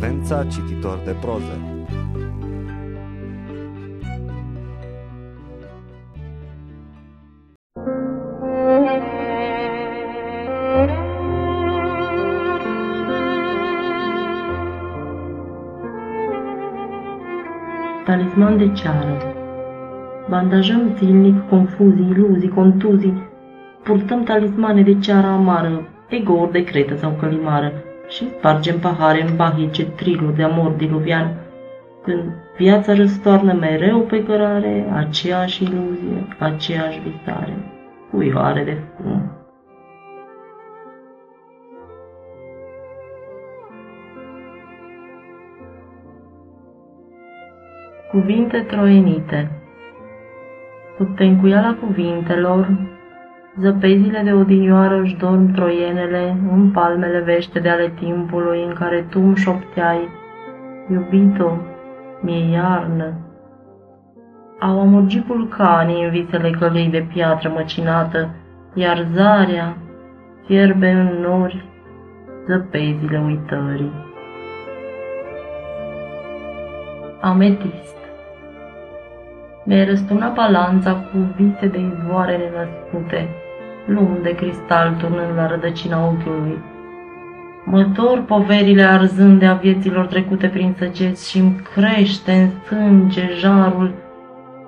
Frecvența cititor de proză. Talisman de ceară. Bandajăm zilnic confuzii, iluzii, contuzii, purtăm talismane de ceară amară, egouri de cretă sau călimară și spargem pahare în bahice triluri de amor diluvian, când viața răstoarnă mereu pe cărare aceeași iluzie, aceeași visare, cuioare de fum. Cuvinte troienite Cu tencuiala cuvintelor, Zăpezile de odinioară își dorm troienele în palmele vește de ale timpului în care tu îmi șopteai, Iubito, mi-e iarnă. Au amurgit vulcanii în visele călei de piatră măcinată, iar zarea fierbe în nori zăpezile uitării. Ametist Mi-ai răsturnat balanța cu vise de izvoare nenăscute, lum de cristal turnând la rădăcina ochiului. Mă dor poverile arzând a vieților trecute prin săgeți și îmi crește în sânge jarul.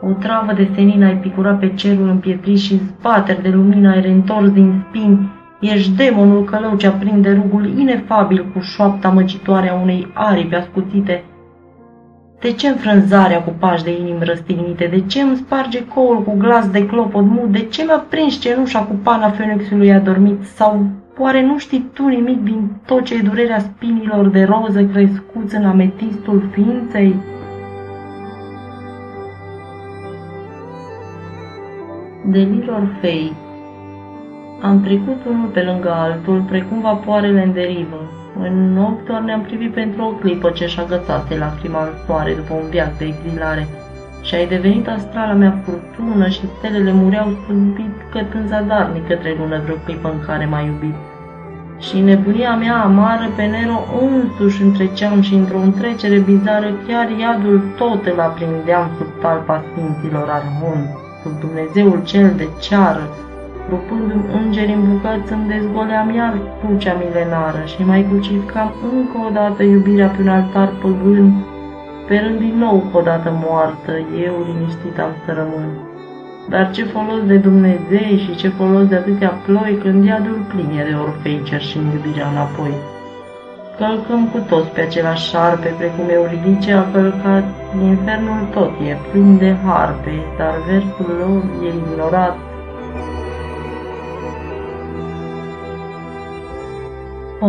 O travă de senin ai picurat pe cerul împietrit și zbateri de lumină ai reîntors din spini. Ești demonul călău ce aprinde rugul inefabil cu șoapta măcitoare a unei aripi ascuțite, de ce înfrânzarea cu pași de inimi răstignite? De ce îmi sparge coul cu glas de clopot mut? De ce mi-a prins cenușa cu pana fenixului adormit? Sau oare nu știi tu nimic din tot ce e durerea spinilor de roză crescuți în ametistul ființei? Delir Orfei Am trecut unul pe lângă altul, precum vapoarele în derivă, în ochi doar ne-am privit pentru o clipă ce-și agățase lacrima în soare după un viac de exilare și ai devenit astrala mea furtună și stelele mureau stâmpit cătând zadarnic către lună vreo clipă în care m-ai iubit. Și nebunia mea amară pe Nero însuși întreceam și într-o întrecere bizară chiar iadul tot îl aprindeam sub talpa sfinților armoni, sub Dumnezeul cel de ceară, rupându-mi îngeri în bucăți, îmi dezgoleam iar crucea milenară și mai crucificam încă o dată iubirea pe un altar păgân, sperând din nou o dată moartă, eu liniștit am să rămân. Dar ce folos de Dumnezei și ce folos de atâtea ploi când iadul pline de orfei cerșind iubirea înapoi. Călcăm cu toți pe același șarpe, precum Euridice a călcat, infernul tot e plin de harpe, dar versul lor e ignorat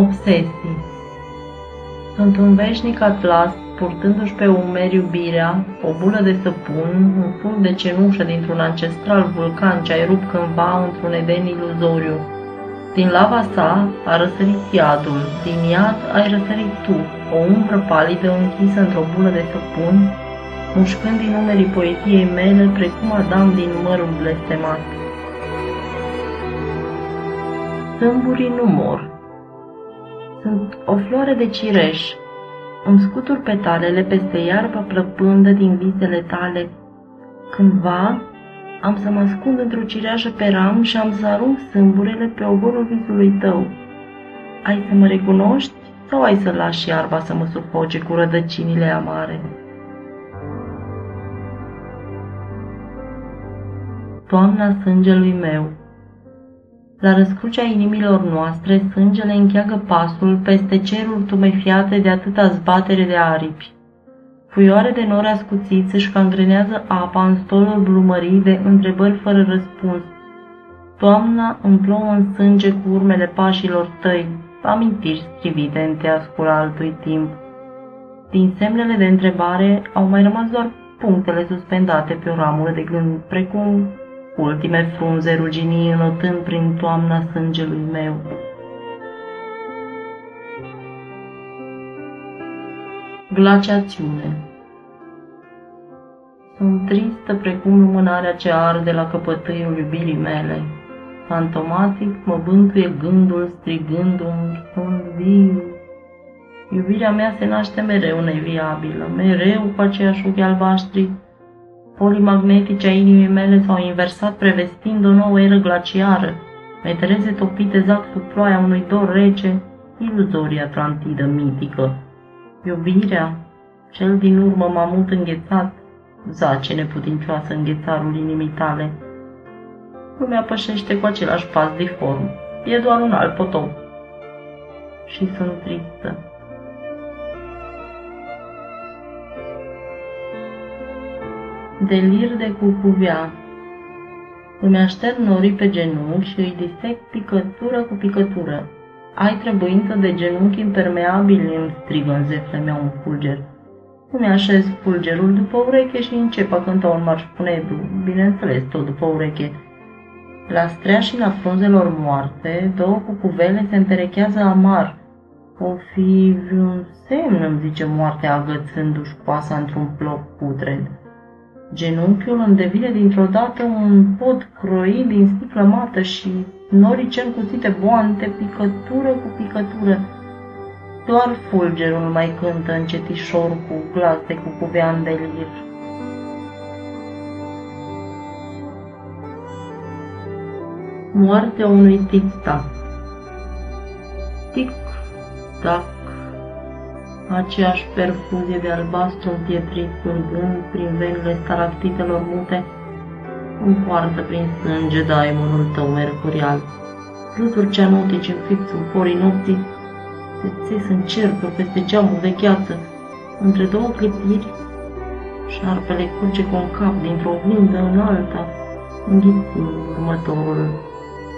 Obsesii Sunt un veșnic atlas, purtându-și pe umeri iubirea, o bulă de săpun, un fund de cenușă dintr-un ancestral vulcan ce ai rupt cândva într-un eden iluzoriu. Din lava sa a răsărit iadul, din iad ai răsărit tu, o umbră palidă închisă într-o bulă de săpun, mușcând din umerii poetiei mele precum Adam din mărul blestemat. Sâmburii nu mor, sunt o floare de cireș. Îmi scutur petalele peste iarba plăpândă din visele tale. Cândva am să mă ascund într-o cireașă pe ram și am să arunc sâmburele pe ogorul visului tău. Ai să mă recunoști sau ai să lași iarba să mă sufoce cu rădăcinile amare? Toamna sângelui meu la răscrucea inimilor noastre, sângele încheagă pasul peste ceruri tumefiate de atâta zbatere de aripi. Fuioare de nori ascuțiți își cangrenează apa în stolul blumării de întrebări fără răspuns. Toamna împlouă în sânge cu urmele pașilor tăi, amintiri strivite în teascul altui timp. Din semnele de întrebare au mai rămas doar punctele suspendate pe o ramură de gând, precum ultime frunze ruginii înotând prin toamna sângelui meu. Glaciațiune Sunt tristă precum lumânarea ce arde la căpătâiul iubirii mele. Fantomatic mă bântuie gândul strigându-mi, sunt viu. Iubirea mea se naște mereu neviabilă, mereu cu aceiași ochi albaștri. Polimagnetice a inimii mele s-au inversat prevestind o nouă eră glaciară, metereze topite zac sub ploaia unui dor rece, iluzoria Atlantidă mitică. Iubirea, cel din urmă mamut înghețat, zace neputincioasă înghețarul inimii tale. Lumea pășește cu același pas diform, e doar un alt potop. Și sunt tristă. Delir de cucuvea Îmi aștern norii pe genunchi și îi disec picătură cu picătură. Ai trebuință de genunchi impermeabili, îmi strigă în zefle mea un fulger. Îmi așez fulgerul după ureche și încep a cânta un marș funedu, bineînțeles, tot după ureche. La streașina frunzelor moarte, două cucuvele se înterechează amar. O fi vreun semn, îmi zice moartea agățându-și coasa într-un ploc putred. Genunchiul îmi devine dintr-o dată un pod croit din sticlă mată și norii cel cuțite boante, picătură cu picătură. Doar fulgerul mai cântă încetișor cu glas de cucuvean de lir. Moartea unui tic-tac Tic-tac Aceeași perfuzie de albastru împietrit curgând prin venile staractitelor mute, îmi poartă prin sânge daimonul tău mercurial. Fluturi ceanotici înfipți în porii nopții, se țes în cercuri peste geamul de gheață, între două clipiri, șarpele curge cu un cap dintr-o oglindă în alta, înghițind următorul.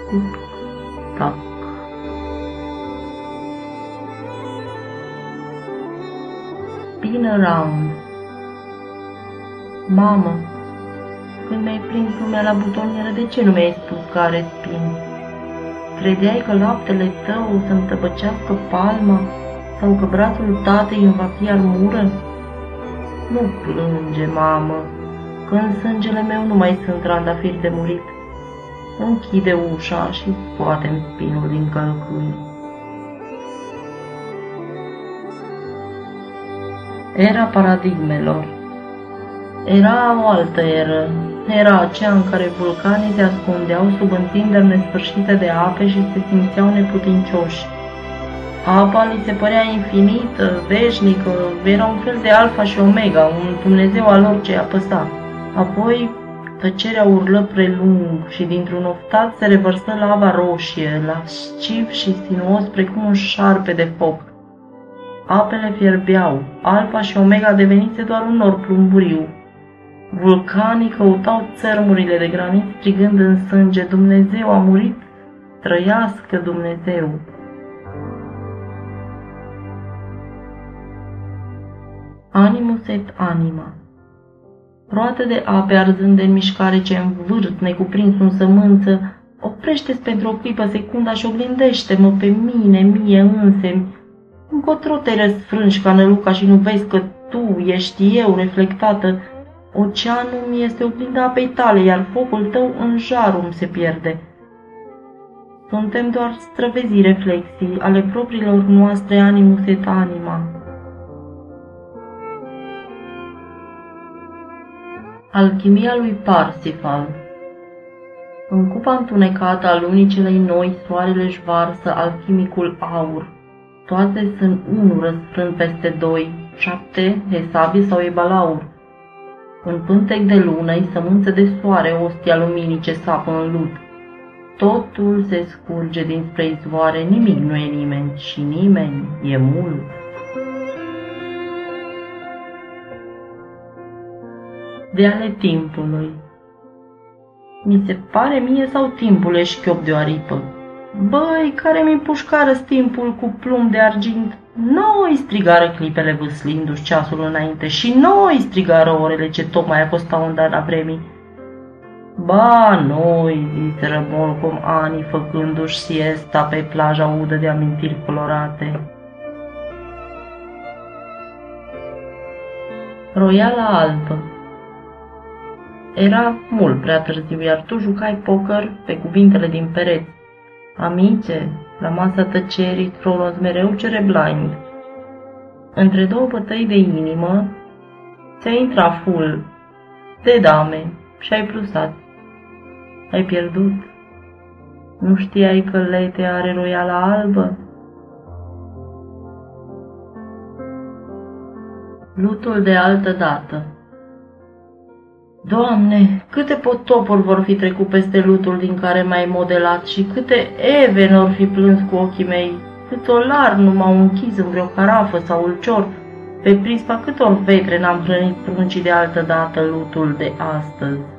Tic-tac. Spin around. Mamă, când mi-ai prins lumea la butonieră, de ce nu mi-ai spus care spin? Credeai că laptele tău să-mi tăbăcească palma sau că brațul tatei îmi va fi armură? Nu plânge, mamă, că în sângele meu nu mai sunt randafiri de murit. Închide ușa și scoate-mi spinul din călcâi. Era paradigmelor era o altă eră. Era aceea în care vulcanii se ascundeau sub întinderi nesfârșite de ape și se simțeau neputincioși. Apa li se părea infinită, veșnică, era un fel de alfa și omega, un Dumnezeu al lor ce apăsa. Apoi tăcerea urlă prelung și dintr-un oftat se revărsă lava roșie, lasciv și sinuos precum un șarpe de foc. Apele fierbeau, alfa și omega devenise doar un nor plumburiu, Vulcanii căutau țărmurile de granit strigând în sânge, Dumnezeu a murit, trăiască Dumnezeu! Animus et anima Roată de ape arzând de mișcare ce învârt, necuprins în sămânță, oprește-ți pentru o clipă secunda și oglindește-mă pe mine, mie însemi. Încotro te răsfrângi ca năluca și nu vezi că tu ești eu reflectată Oceanul mi este oglinda apei tale, iar focul tău în jarul se pierde. Suntem doar străvezii reflexii ale propriilor noastre animus et anima. Alchimia lui Parsifal În cupa întunecată a lunii celei noi, soarele își varsă alchimicul aur. Toate sunt unul răsfrânt peste doi, șapte, hesabi sau ebalaur un pântec de lună, sămânță de soare, ostia luminii ce sapă în lut. Totul se scurge dinspre izvoare, nimic nu e nimeni și nimeni e mult. De ale timpului Mi se pare mie sau timpul e șchiop de o aripă? Băi, care mi pușcară timpul cu plumb de argint noi strigară clipele vâslindu-și ceasul înainte și noi strigară orele ce tocmai apostau în la vremii. Ba, noi, ziseră Molcom ani făcându-și siesta pe plaja udă de amintiri colorate. Roiala albă Era mult prea târziu, iar tu jucai poker pe cuvintele din pereți. Amice, la masa tăcerii, tronos mereu cere blind. Între două bătăi de inimă, ți-a intrat full de dame și ai plusat. Ai pierdut. Nu știai că lete are roiala albă? Lutul de altă dată Doamne, câte potopuri vor fi trecut peste lutul din care m-ai modelat și câte eve n fi plâns cu ochii mei, cât olar nu m-au închis în vreo carafă sau ulcior, pe prispa câtor vetre n-am hrănit pruncii de altă dată lutul de astăzi.